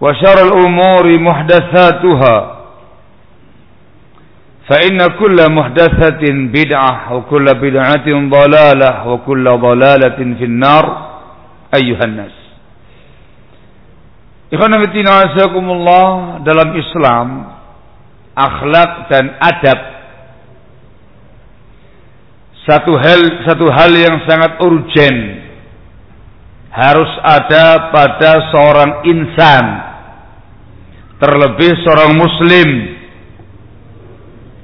وشر الأمور محدثاتها فإن كل محدثة بدعة وكل بدعة ضلالة وكل ضلالة في النار أيها الناس Ikhwan Fillah dalam Islam akhlak dan adab satu hal satu hal yang sangat urgen harus ada pada seorang insan terlebih seorang muslim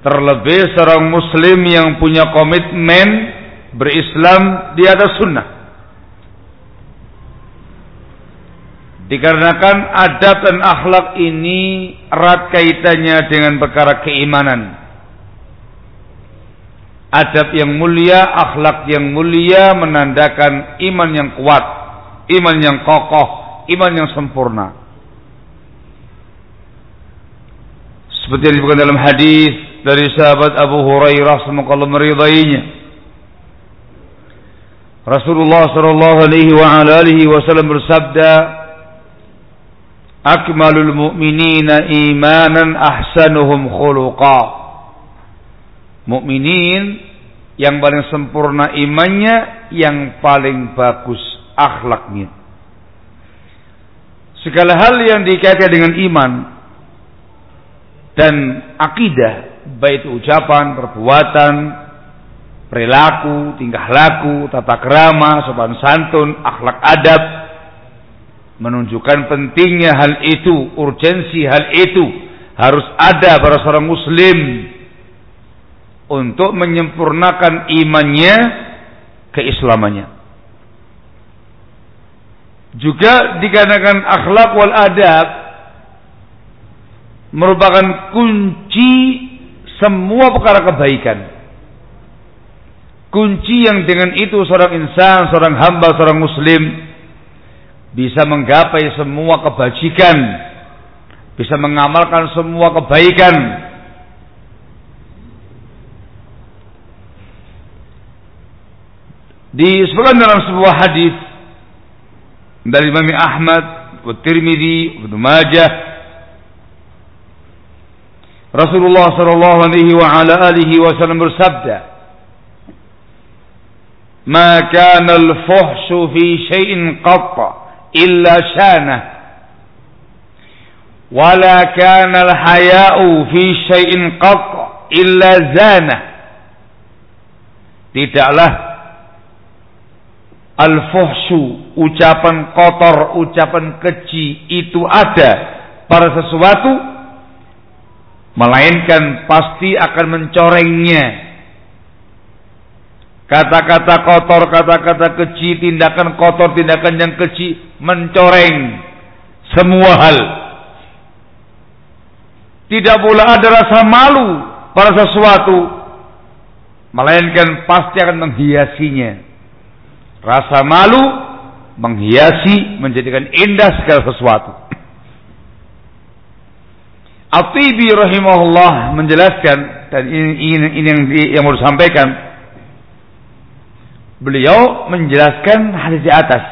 terlebih seorang muslim yang punya komitmen berislam di atas sunnah Dikarenakan adab dan akhlak ini erat kaitannya dengan perkara keimanan. Adab yang mulia, akhlak yang mulia menandakan iman yang kuat, iman yang kokoh, iman yang sempurna. Seperti yang disebutkan dalam hadis dari sahabat Abu Hurairah semoga Allah meridainya. Rasulullah sallallahu alaihi wa alihi wasallam bersabda, akmalul mu'minina imanan ahsanuhum khuluqa mukminin yang paling sempurna imannya yang paling bagus akhlaknya segala hal yang dikaitkan dengan iman dan akidah baik itu ucapan, perbuatan, perilaku, tingkah laku, tata kerama, sopan santun, akhlak adab menunjukkan pentingnya hal itu, urgensi hal itu harus ada pada seorang muslim untuk menyempurnakan imannya keislamannya. Juga dikarenakan akhlak wal adab merupakan kunci semua perkara kebaikan. Kunci yang dengan itu seorang insan, seorang hamba, seorang muslim bisa menggapai semua kebajikan, bisa mengamalkan semua kebaikan. Disebutkan dalam sebuah hadis dari Imam Ahmad, Tirmidzi, Ibnu Majah, Rasulullah sallallahu alaihi wa ala alihi wasallam bersabda, "Ma kana al-fuhshu fi syai'in qatta" illa syanah wala kana al-haya'u fi syai'in qat illa zanah. Tidaklah al-fuhshu ucapan kotor, ucapan keji itu ada pada sesuatu, melainkan pasti akan mencorengnya. Kata-kata kotor, kata-kata keji, tindakan kotor, tindakan yang keji mencoreng semua hal. Tidak boleh ada rasa malu pada sesuatu, melainkan pasti akan menghiasinya. Rasa malu menghiasi, menjadikan indah segala sesuatu. At-Tibi rahimahullah menjelaskan dan ini, ini, ini yang, yang mau disampaikan. Beliau menjelaskan hadis di atas.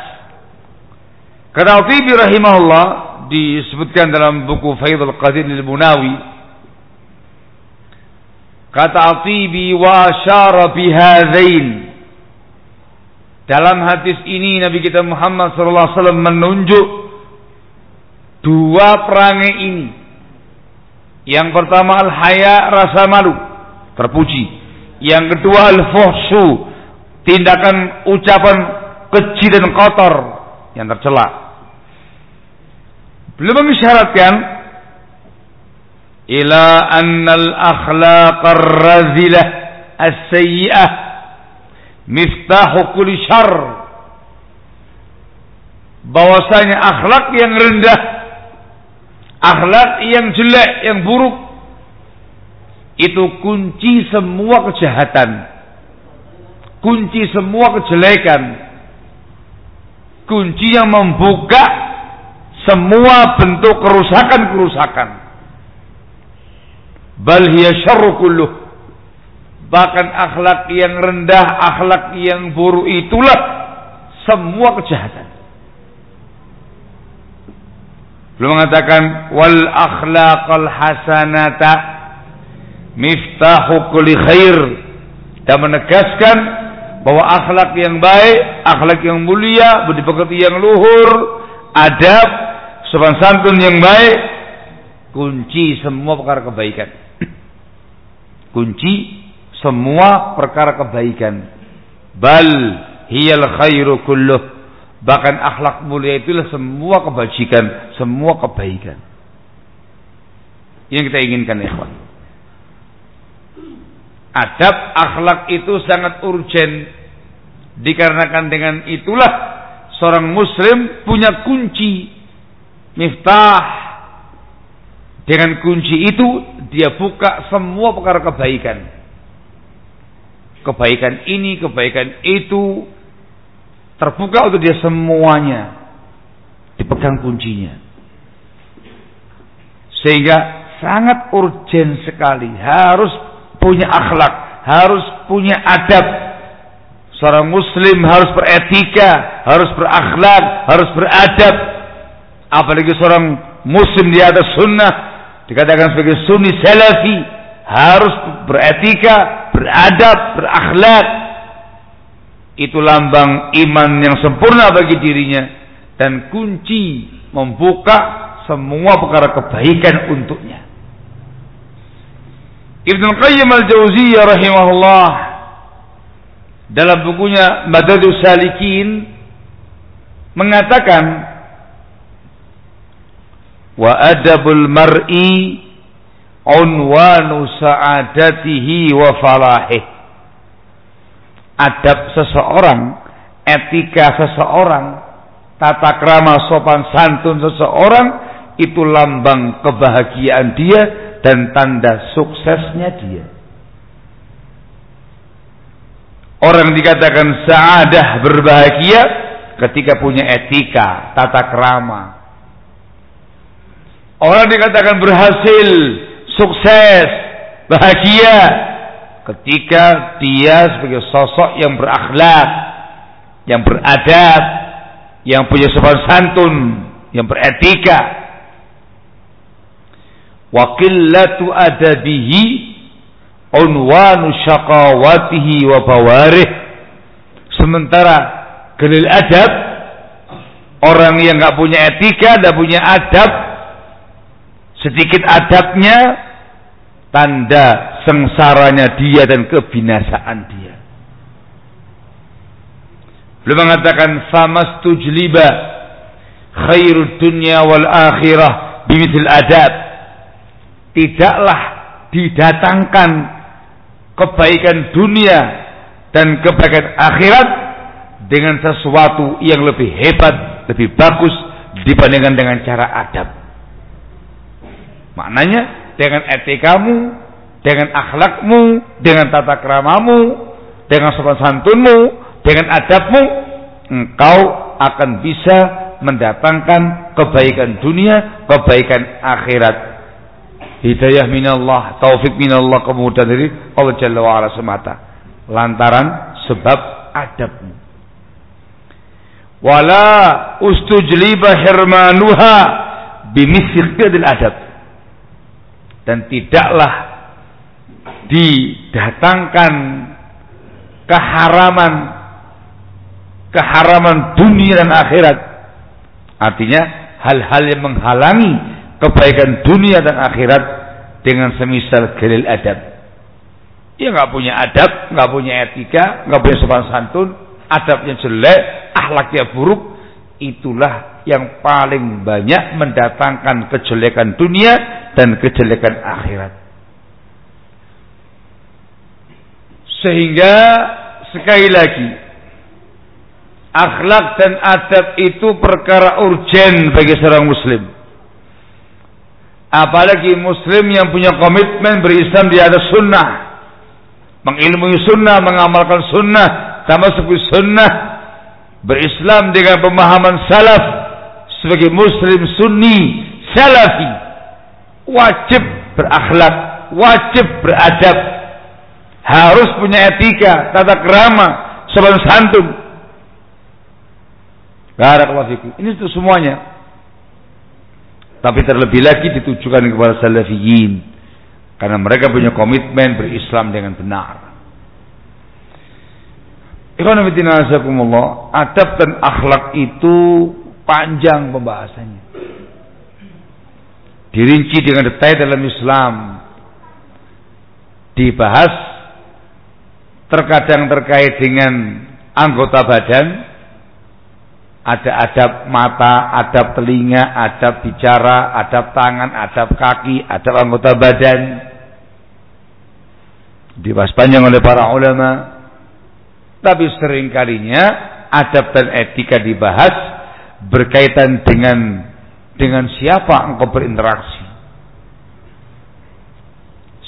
Kata At-Tibi rahimahullah disebutkan dalam buku Faidul Qadir al-Bunawi kata At-Tibi wa syara bihadzain dalam hadis ini Nabi kita Muhammad SAW menunjuk dua perangai ini. Yang pertama al-haya rasa malu, terpuji. Yang kedua al-fuhsyu, tindakan ucapan keji dan kotor yang tercela. Belum mengisyaratkan ila annal akhlaqar razilah as-sayyi'ah miftahu kulli syar bahwasanya akhlak yang rendah akhlak yang jelek yang buruk itu kunci semua kejahatan. Kunci semua kejelekan. Kunci yang membuka semua bentuk kerusakan-kerusakan. Bal hiya Bahkan akhlak yang rendah, akhlak yang buruk itulah semua kejahatan. Belum mengatakan wal akhlaqal hasanata miftahu kulli khair dan menegaskan bahwa akhlak yang baik, akhlak yang mulia, budi pekerti yang luhur, adab, sopan santun yang baik, kunci semua perkara kebaikan. Kunci semua perkara kebaikan. Bal hiyal khairu kulluh. Bahkan akhlak mulia itulah semua kebajikan, semua kebaikan. Yang kita inginkan ikhwan. Adab akhlak itu sangat urgen. Dikarenakan dengan itulah seorang muslim punya kunci miftah dengan kunci itu dia buka semua perkara kebaikan kebaikan ini, kebaikan itu terbuka untuk dia semuanya dipegang kuncinya. Sehingga sangat urgen sekali harus punya akhlak, harus punya adab. Seorang muslim harus beretika, harus berakhlak, harus beradab. Apalagi seorang muslim di atas sunnah dikatakan sebagai sunni salafi harus beretika, beradab, berakhlak. Itu lambang iman yang sempurna bagi dirinya dan kunci membuka semua perkara kebaikan untuknya. Ibnu Qayyim al-Jauziyah rahimahullah dalam bukunya Madadus Salikin mengatakan wa adabul mar'i unwanu sa'adatihi wa falahih. Adab seseorang, etika seseorang, tata krama sopan santun seseorang itu lambang kebahagiaan dia dan tanda suksesnya dia. Orang dikatakan saadah berbahagia ketika punya etika, tata krama. Orang dikatakan berhasil sukses, bahagia ketika dia sebagai sosok yang berakhlak, yang beradab, yang punya sopan santun, yang beretika. Wa qillatu adabihi unwanu syaqawatihi wa bawarih. Sementara gelil adab orang yang nggak punya etika, tidak punya adab, sedikit adabnya tanda sengsaranya dia dan kebinasaan dia. Beliau mengatakan famastujliba khairud dunya wal akhirah bimithil adab. Tidaklah didatangkan kebaikan dunia dan kebaikan akhirat dengan sesuatu yang lebih hebat, lebih bagus dibandingkan dengan cara adab. Maknanya dengan etikamu, dengan akhlakmu, dengan tata keramamu, dengan sopan santunmu, dengan adabmu, engkau akan bisa mendatangkan kebaikan dunia, kebaikan akhirat. Hidayah minallah, taufik minallah, kemudian dari Allah Jalla wa'ala semata. Lantaran sebab adabmu. Wala ustujliba hirmanuha bimisikadil adab. Dan tidaklah didatangkan keharaman keharaman dunia dan akhirat. Artinya hal-hal yang menghalangi kebaikan dunia dan akhirat dengan semisal gelil adab. Ia nggak punya adab, nggak punya etika, nggak punya sopan santun, adabnya jelek, akhlaknya buruk, itulah yang paling banyak mendatangkan kejelekan dunia dan kejelekan akhirat. Sehingga sekali lagi akhlak dan adab itu perkara urgen bagi seorang muslim. Apalagi muslim yang punya komitmen berislam di atas sunnah. Mengilmui sunnah, mengamalkan sunnah, termasuk sunnah. Berislam dengan pemahaman salaf sebagai muslim sunni, salafi. Wajib berakhlak, wajib beradab, harus punya etika, tata kerama, sopan santun. Barakallahu fikum. Ini itu semuanya. Tapi terlebih lagi ditujukan kepada salafiyin. Karena mereka punya komitmen berislam dengan benar. Adab dan akhlak itu panjang pembahasannya. Dirinci dengan detail dalam Islam. Dibahas terkadang terkait dengan anggota badan ada adab mata, adab telinga, adab bicara, adab tangan, adab kaki, adab anggota badan. Dibahas panjang oleh para ulama. Tapi seringkalinya adab dan etika dibahas berkaitan dengan dengan siapa engkau berinteraksi.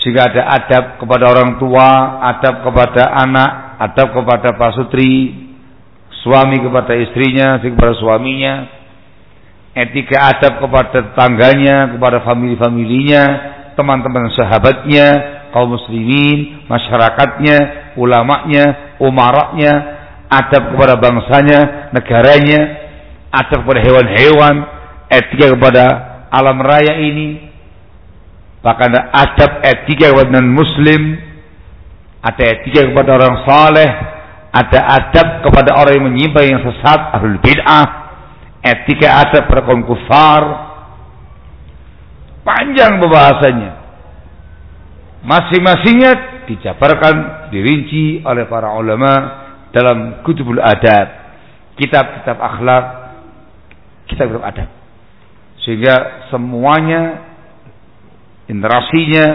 Jika ada adab kepada orang tua, adab kepada anak, adab kepada pasutri, suami kepada istrinya, istri kepada suaminya, etika adab kepada tetangganya, kepada famili-familinya, teman-teman sahabatnya, kaum muslimin, masyarakatnya, ulamanya, umaraknya, adab kepada bangsanya, negaranya, adab kepada hewan-hewan, etika kepada alam raya ini, Bahkan ada adab etika kepada non muslim, ada etika kepada orang saleh, ada adab kepada orang yang menyimpang yang sesat, ahlul bid'ah, etika adab pada kaum kufar. Panjang pembahasannya. Masing-masingnya dijabarkan, dirinci oleh para ulama dalam kutubul adab, kitab-kitab akhlak, kitab-kitab adab. Sehingga semuanya interaksinya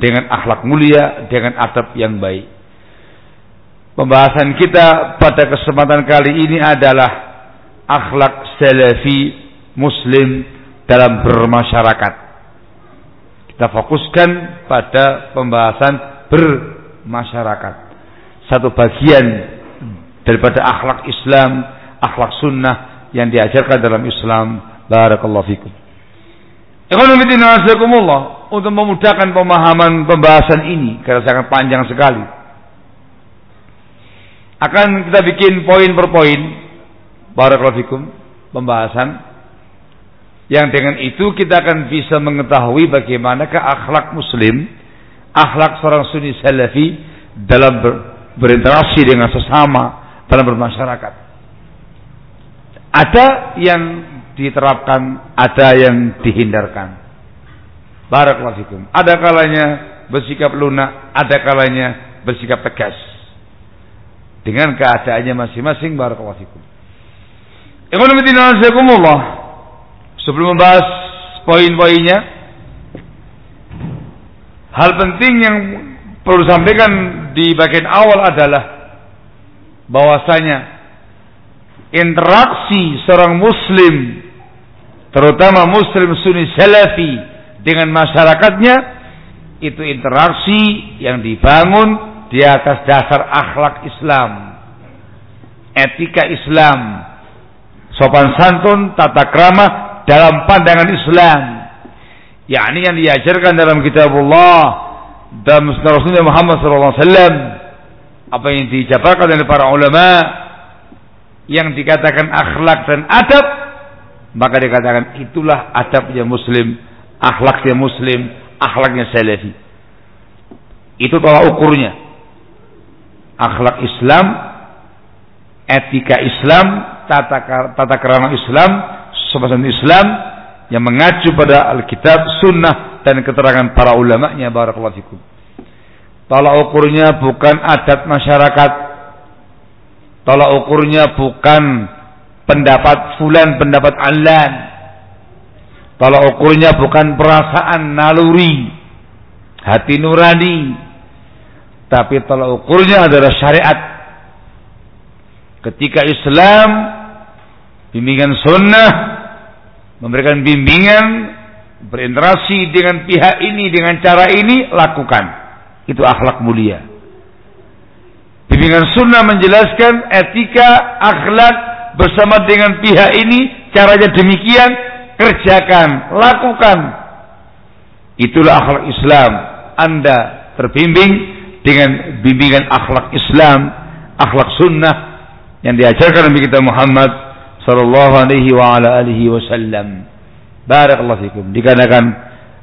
dengan akhlak mulia, dengan adab yang baik. Pembahasan kita pada kesempatan kali ini adalah akhlak salafi muslim dalam bermasyarakat. Kita fokuskan pada pembahasan bermasyarakat. Satu bagian daripada akhlak Islam, akhlak sunnah yang diajarkan dalam Islam. Barakallahu fikum. Ikhwanuddin untuk memudahkan pemahaman pembahasan ini karena sangat panjang sekali. Akan kita bikin poin per poin barakallahu pembahasan yang dengan itu kita akan bisa mengetahui bagaimanakah akhlak muslim, akhlak seorang sunni salafi dalam ber, berinteraksi dengan sesama dalam bermasyarakat. Ada yang diterapkan, ada yang dihindarkan. Barakallahu Ada kalanya bersikap lunak, ada kalanya bersikap tegas. dengan keadaannya masing-masing barakallahu fikum. Sebelum membahas poin-poinnya, hal penting yang perlu sampaikan di bagian awal adalah bahwasanya interaksi seorang muslim terutama muslim sunni salafi dengan masyarakatnya itu interaksi yang dibangun di atas dasar akhlak Islam, etika Islam, sopan santun, tata krama dalam pandangan Islam. Yakni yang diajarkan dalam kitabullah dan Rasulullah Muhammad SAW apa yang dijabarkan oleh para ulama yang dikatakan akhlak dan adab maka dikatakan itulah adabnya muslim akhlaknya muslim akhlaknya salafi. Itu tolak ukurnya. Akhlak Islam, etika Islam, tata tata kerama Islam, sopan Islam yang mengacu pada Alkitab, Sunnah dan keterangan para ulamanya barakallahu fikum. Tolak ukurnya bukan adat masyarakat. Tolak ukurnya bukan pendapat fulan, pendapat alan. Tolak ukurnya bukan perasaan naluri, hati nurani, tapi tolak ukurnya adalah syariat. Ketika Islam bimbingan sunnah memberikan bimbingan berinteraksi dengan pihak ini dengan cara ini lakukan. Itu akhlak mulia. Bimbingan sunnah menjelaskan etika akhlak bersama dengan pihak ini caranya demikian kerjakan, lakukan. Itulah akhlak Islam. Anda terbimbing dengan bimbingan akhlak Islam, akhlak sunnah yang diajarkan Nabi kita Muhammad sallallahu alaihi wa ala alihi wasallam. Barakallahu fikum. Dikarenakan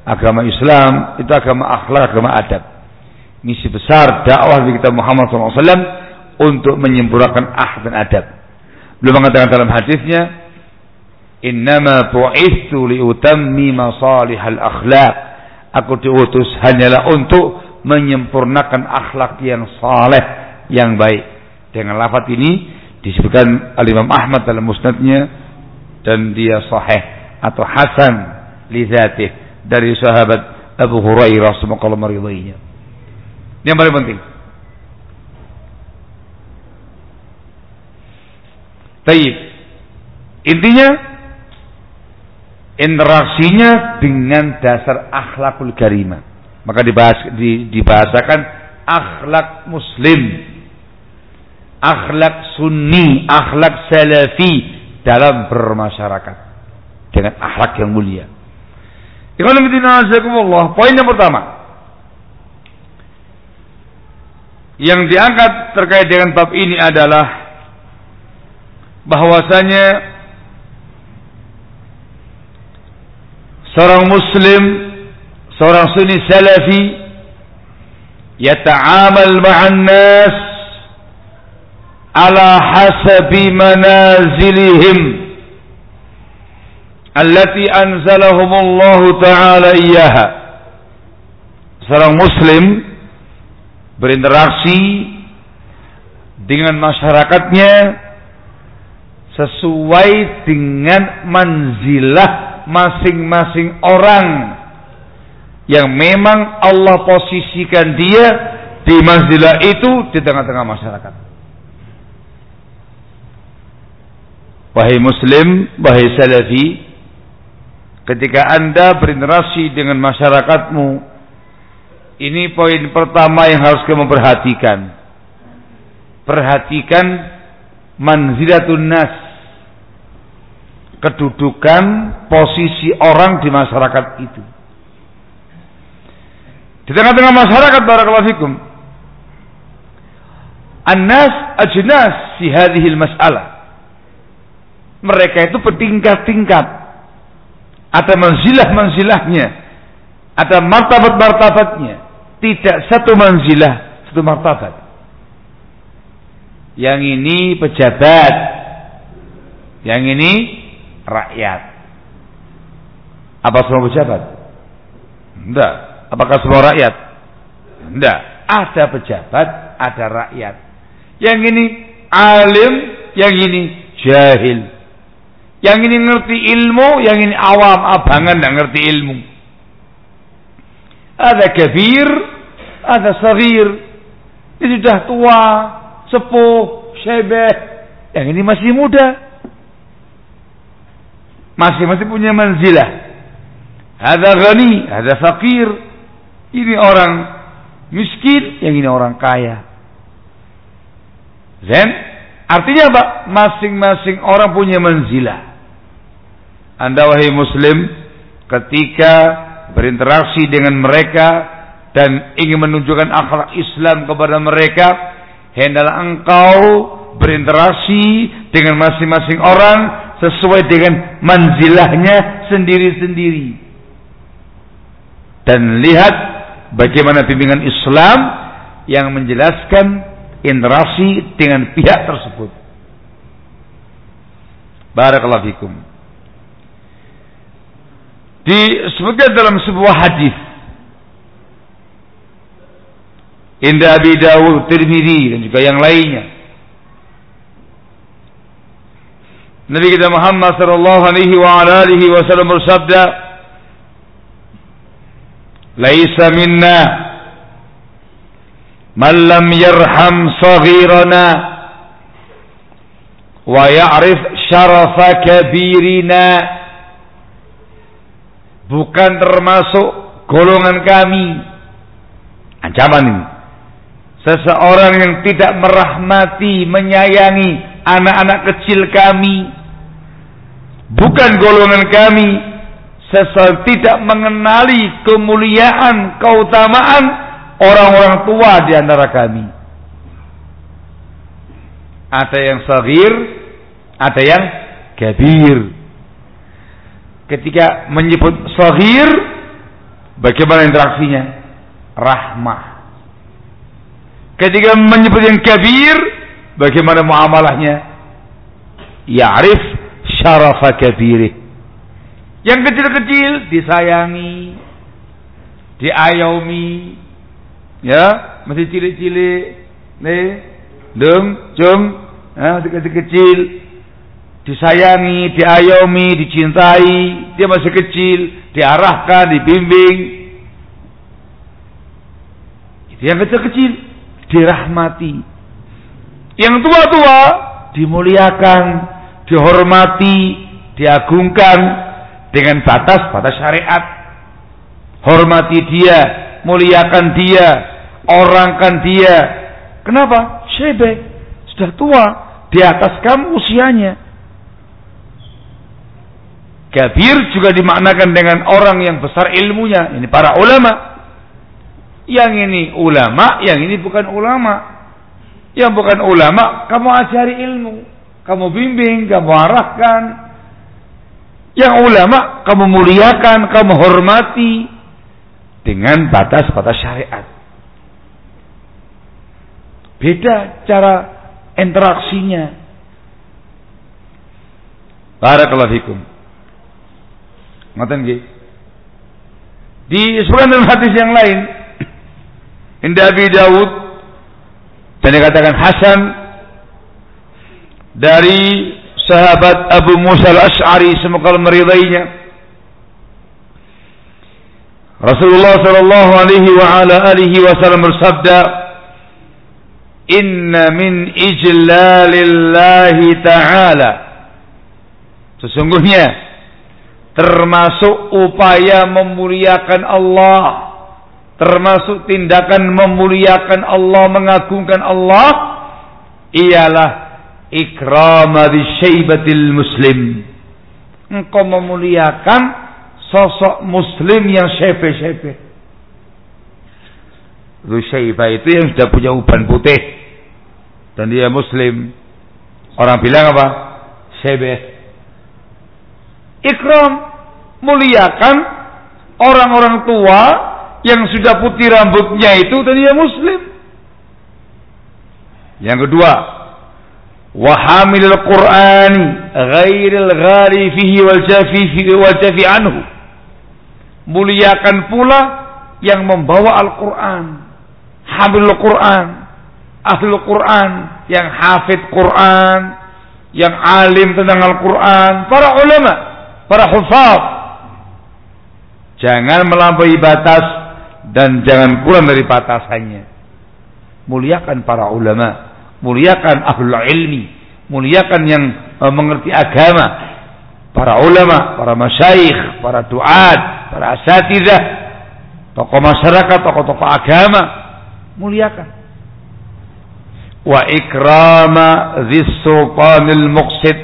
agama Islam itu agama akhlak, agama adab. Misi besar dakwah Nabi kita Muhammad wasallam untuk menyempurnakan akhlak dan adab. Belum mengatakan dalam hadisnya, "Innama bu'ithu liutammima salihal akhlak." Aku diutus hanyalah untuk menyempurnakan akhlak yang saleh yang baik. Dengan lafaz ini disebutkan Al-Imam Ahmad dalam musnadnya dan dia sahih atau hasan li dari sahabat Abu Hurairah semoga Allah meridainya. Ini yang paling penting. Taib. Intinya interaksinya dengan dasar akhlakul karimah. Maka dibahas, di, dibahasakan akhlak muslim, akhlak sunni, akhlak salafi dalam bermasyarakat. Dengan akhlak yang mulia. Poin yang pertama. Yang diangkat terkait dengan bab ini adalah bahwasanya seorang muslim seorang sunni salafi yata'amal ma'an nas ala hasabi manazilihim allati anzalahum Allah taala iyyaha seorang muslim berinteraksi dengan masyarakatnya sesuai dengan manzilah masing-masing orang yang memang Allah posisikan dia di manzilah itu di tengah-tengah masyarakat. Wahai muslim, wahai salafi, ketika Anda berinteraksi dengan masyarakatmu, ini poin pertama yang harus kamu perhatikan. Perhatikan manzilatun nas. Kedudukan posisi orang di masyarakat itu. Di tengah-tengah masyarakat barakallahu fikum. An-nas ajnas fi hadhihi masalah Mereka itu bertingkat-tingkat. Ada manzilah-manzilahnya. Ada martabat-martabatnya. Tidak satu manzilah, satu martabat. Yang ini pejabat. Yang ini rakyat. Apa semua pejabat? Tidak. Apakah semua rakyat? Tidak. Ada pejabat, ada rakyat. Yang ini alim, yang ini jahil. Yang ini ngerti ilmu, yang ini awam, abangan dan ngerti ilmu. Ada kabir, ada sagir. Ini sudah tua, sepuh, syebeh. Yang ini masih muda. Masih-masih punya manzilah. Ada ghani, ada fakir. Ini orang miskin, yang ini orang kaya. Zen, artinya apa? Masing-masing orang punya manzilah. Anda wahai muslim, ketika berinteraksi dengan mereka dan ingin menunjukkan akhlak Islam kepada mereka, hendaklah engkau berinteraksi dengan masing-masing orang sesuai dengan manzilahnya sendiri-sendiri. Dan lihat bagaimana bimbingan Islam yang menjelaskan interaksi dengan pihak tersebut. Barakallahu fikum. Disebutkan dalam sebuah hadis Indah Abi Dawud, Tirmidzi dan juga yang lainnya. Nabi kita Muhammad sallallahu alaihi wa alihi wasallam bersabda, "Laisa minna man lam yarham saghirana wa ya'rif syarafa kabirina." Bukan termasuk golongan kami. Ancaman ini Seseorang yang tidak merahmati, menyayangi anak-anak kecil kami. Bukan golongan kami. Seseorang tidak mengenali kemuliaan, keutamaan orang-orang tua di antara kami. Ada yang sagir, ada yang kabir. Ketika menyebut sagir, bagaimana interaksinya? Rahmah Ketika menyebut yang kabir, bagaimana muamalahnya? Ya'rif syarafa kabirih. Yang kecil-kecil disayangi, diayomi, ya, masih cilik-cilik, nih, dong, jong, ya, masih kecil-kecil, disayangi, diayomi, dicintai, dia masih kecil, diarahkan, dibimbing. Yang kecil-kecil dirahmati. Yang tua-tua dimuliakan, dihormati, diagungkan dengan batas-batas syariat. Hormati dia, muliakan dia, orangkan dia. Kenapa? Syebe sudah tua, di atas kamu usianya. Kabir juga dimaknakan dengan orang yang besar ilmunya. Ini para ulama. Yang ini ulama, yang ini bukan ulama. Yang bukan ulama, kamu ajari ilmu. Kamu bimbing, kamu arahkan. Yang ulama, kamu muliakan, kamu hormati. Dengan batas-batas syariat. Beda cara interaksinya. Barakallahu fikum. Ngoten nggih. Disebutkan dalam hadis yang lain, Indah Abi Dawud dan dikatakan Hasan dari sahabat Abu Musa al-Ash'ari semoga meridainya Rasulullah sallallahu alaihi wa ala alihi wasallam bersabda Inna min ijlalillahi ta'ala Sesungguhnya termasuk upaya memuliakan Allah termasuk tindakan memuliakan Allah, mengagungkan Allah ialah ikrama di syaibatil muslim. Engkau memuliakan sosok muslim yang syepe-syepe. Rusyaibah itu yang sudah punya uban putih dan dia muslim. Orang bilang apa? Syebe. Ikram muliakan orang-orang tua yang sudah putih rambutnya itu tadi dia muslim. Yang kedua, wahamilul Qur'ani ghairil ghali fihi wal jafi anhu. Muliakan pula yang membawa Al-Qur'an. Hamilul Qur'an. ahli Quran, yang hafid Quran, yang alim tentang Al-Quran, para ulama, para hufaz. Jangan melampaui batas dan jangan kurang dari batasannya. Muliakan para ulama, muliakan ahlul ilmi, muliakan yang uh, mengerti agama, para ulama, para masyayikh, para duat, para asatidah, tokoh masyarakat, tokoh-tokoh agama, muliakan wa ikrama dzis sultanil muqsid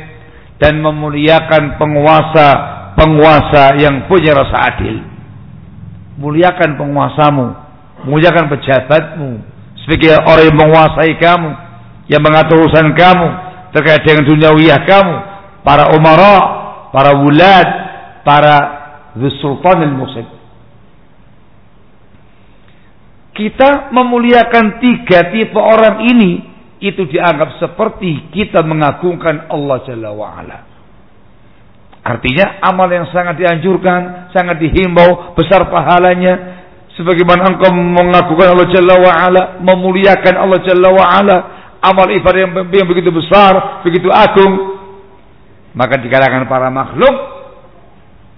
dan memuliakan penguasa-penguasa yang punya rasa adil. Muliakan penguasamu, muliakan pejabatmu sebagai orang yang menguasai kamu, yang mengatur urusan kamu terkait dengan duniawiyah kamu, para umara, para wulad, para dzis sultanil muqsid. Kita memuliakan tiga tipe orang ini itu dianggap seperti kita mengagungkan Allah Jalla wa'ala. Artinya amal yang sangat dianjurkan, sangat dihimbau, besar pahalanya. Sebagaimana engkau mengagungkan Allah Jalla wa'ala, memuliakan Allah Jalla wa'ala. Amal ibadah yang, yang begitu besar, begitu agung. Maka di kalangan para makhluk,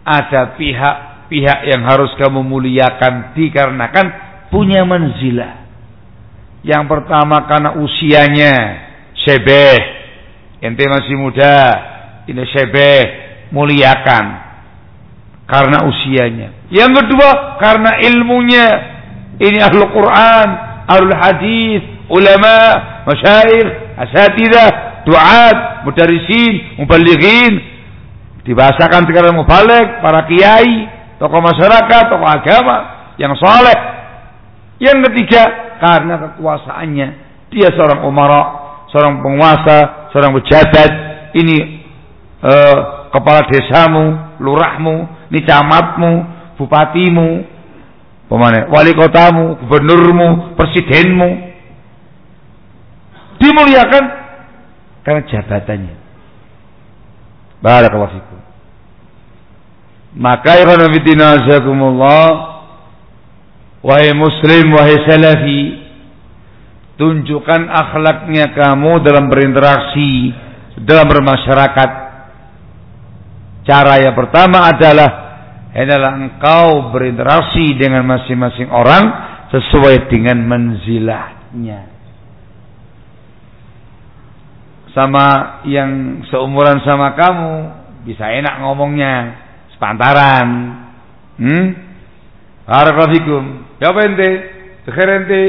ada pihak-pihak yang harus kamu muliakan dikarenakan punya manzilah yang pertama karena usianya sebeh. Ente masih muda, ini sebeh, muliakan karena usianya. Yang kedua karena ilmunya. Ini ahlu Quran, ahlu hadis, ulama, masyair, asatidah, duat, mudarisin, mubalighin. Dibahasakan sekarang mubalik, para kiai, tokoh masyarakat, tokoh agama yang soleh. Yang ketiga karena kekuasaannya. Dia seorang umara, seorang penguasa, seorang pejabat. Ini uh, kepala desamu, lurahmu, ini camatmu, bupatimu, pemane, wali kotamu, gubernurmu, presidenmu. Dimuliakan karena jabatannya. Barakallahu fikum. Maka ya azakumullah Wahai muslim, wahai salafi Tunjukkan akhlaknya kamu dalam berinteraksi Dalam bermasyarakat. Cara yang pertama adalah Adalah engkau berinteraksi dengan masing-masing orang Sesuai dengan menzilahnya Sama yang seumuran sama kamu Bisa enak ngomongnya Sepantaran Hmm Barakallahu Ya apa ente? Seker ente.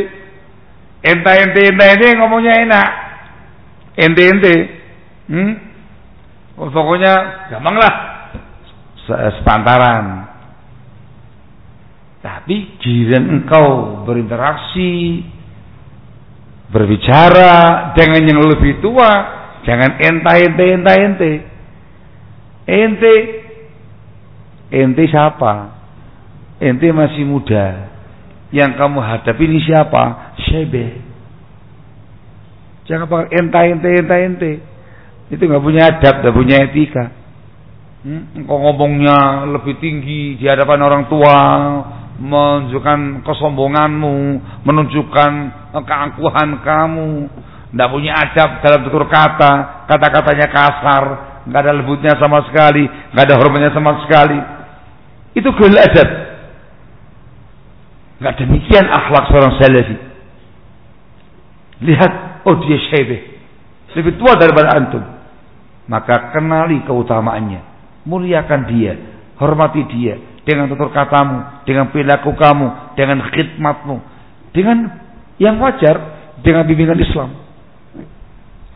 Enta ente enta ente ngomongnya enak. Ente ente. Hmm? Oh, pokoknya gampang lah. Sepantaran. Tapi giliran engkau berinteraksi, berbicara dengan yang lebih tua, jangan enta ente enta ente. Ente ente siapa? Ente masih muda. Yang kamu hadapi ini siapa? Shebe. Jangan pakai ente, ente, ente, ente. Itu nggak punya adab, nggak punya etika. Hmm? Engkau ngomongnya lebih tinggi di hadapan orang tua, menunjukkan kesombonganmu, menunjukkan keangkuhan kamu, tidak punya adab dalam tutur kata, kata-katanya kasar, nggak ada lembutnya sama sekali, nggak ada hormatnya sama sekali. Itu gel adab. Enggak demikian akhlak seorang salafi. Lihat, oh dia syaibah. Lebih tua daripada antum. Maka kenali keutamaannya. Muliakan dia. Hormati dia. Dengan tutur katamu. Dengan perilaku kamu. Dengan khidmatmu. Dengan yang wajar. Dengan bimbingan Islam.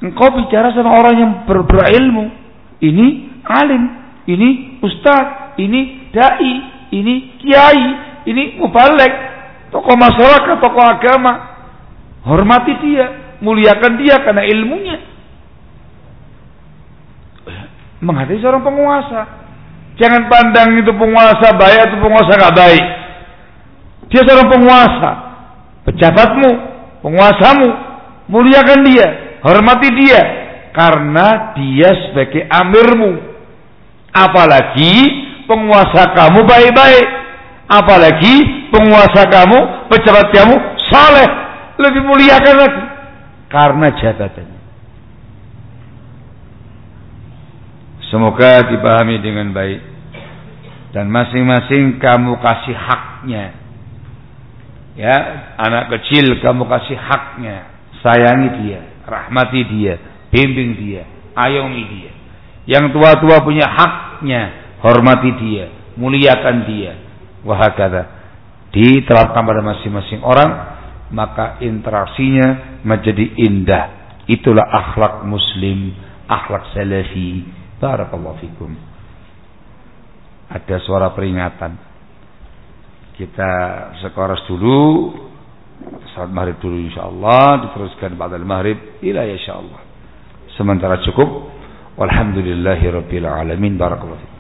Engkau bicara sama orang yang ber berilmu. Ini alim. Ini ustaz. Ini dai. Ini kiai. Ini mubalik tokoh masyarakat, tokoh agama. Hormati dia, muliakan dia karena ilmunya. Menghadapi seorang penguasa. Jangan pandang itu penguasa baik atau penguasa gak baik. Dia seorang penguasa. Pejabatmu, penguasamu. Muliakan dia, hormati dia. Karena dia sebagai amirmu. Apalagi penguasa kamu baik-baik. Apalagi penguasa kamu, pejabat kamu saleh, lebih muliakan lagi. karena jabatannya. Semoga dipahami dengan baik dan masing-masing kamu kasih haknya. Ya, anak kecil kamu kasih haknya, sayangi dia, rahmati dia, bimbing dia, ayomi dia. Yang tua-tua punya haknya, hormati dia, muliakan dia. Wahakata diterapkan pada masing-masing orang, maka interaksinya menjadi indah. Itulah akhlak muslim, akhlak salafi. Barakallahu fikum. Ada suara peringatan. Kita sekoras dulu. Saat maghrib dulu insyaAllah. Diteruskan pada maghrib. Ila insyaAllah. Sementara cukup. Walhamdulillahi rabbil alamin. Barakallahu fikum.